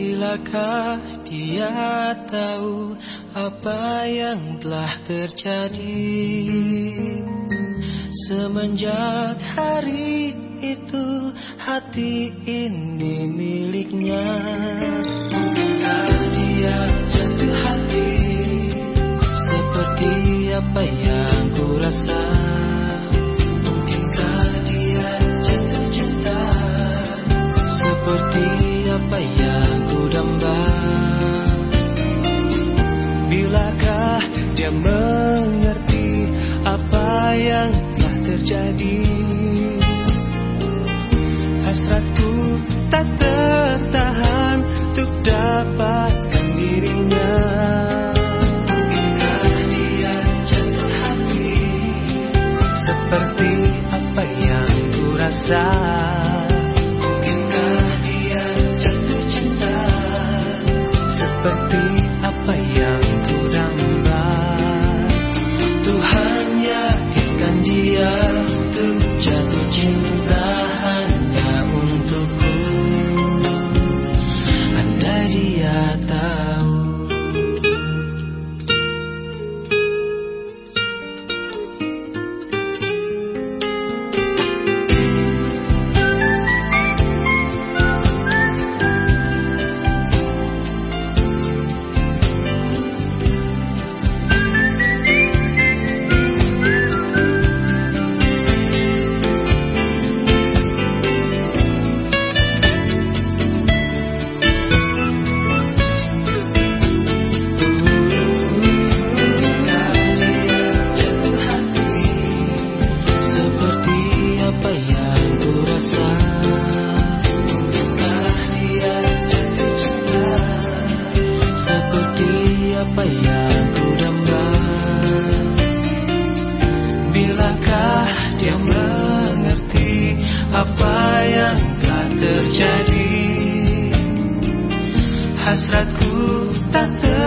Bilakah dia tahu apa yang telah terjadi? Semenjak hari itu hati ini miliknya Hasratku tak tertahan untuk dapatkan dirinya. Dia Seperti apa yang ku rasa apa yang ku damba Bilakah dia mengerti apa yang telah terjadi? Hasratku tak tertahan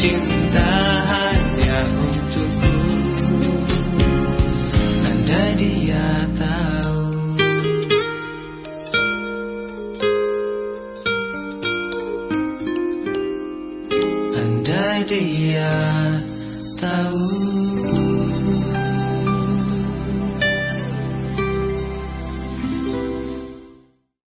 cinta hanya untukku. Andai dia tahu. Andai dia tahu